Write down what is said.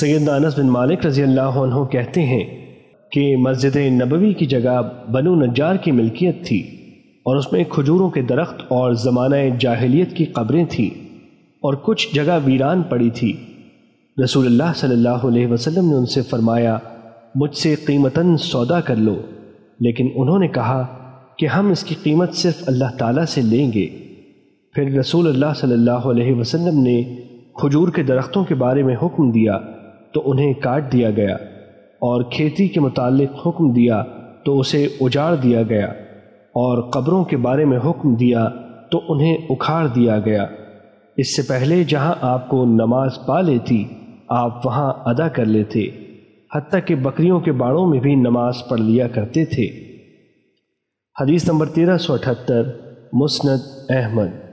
سیدنا انس بن مالک رضی اللہ عنہ کہتے ہیں کہ مسجد نبوی کی جگہ بنو نجار کی ملکیت تھی اور اس میں کھجوروں کے درخت اور زمانہ جاہلیت کی قبریں تھیں اور کچھ جگہ ویران پڑی تھی۔ رسول اللہ صلی اللہ علیہ وسلم نے ان سے فرمایا، مجھ سے قیمتاً سودا کر لو، لیکن انہوں نے کہا کہ ہم اس کی قیمت صرف اللہ تعالیٰ سے لیں گے۔ پھر رسول اللہ صلی اللہ علیہ وسلم نے کھجور کے درختوں کے بارے میں حکم دیا تو انہیں کاٹ دیا گیا اور کھیتی کے متعلق حکم دیا تو اسے اجاڑ دیا گیا اور قبروں کے بارے میں حکم دیا تو انہیں اکھاڑ دیا گیا۔ اس سے پہلے جہاں آپ کو نماز پا لیتی، آپ وہاں ادا کر لیتے، حتیٰ کہ بکریوں کے باڑوں میں بھی نماز پڑھ لیا کرتے تھے۔ حدیث نمبر تیرہ سو اٹھتر مسند احمد۔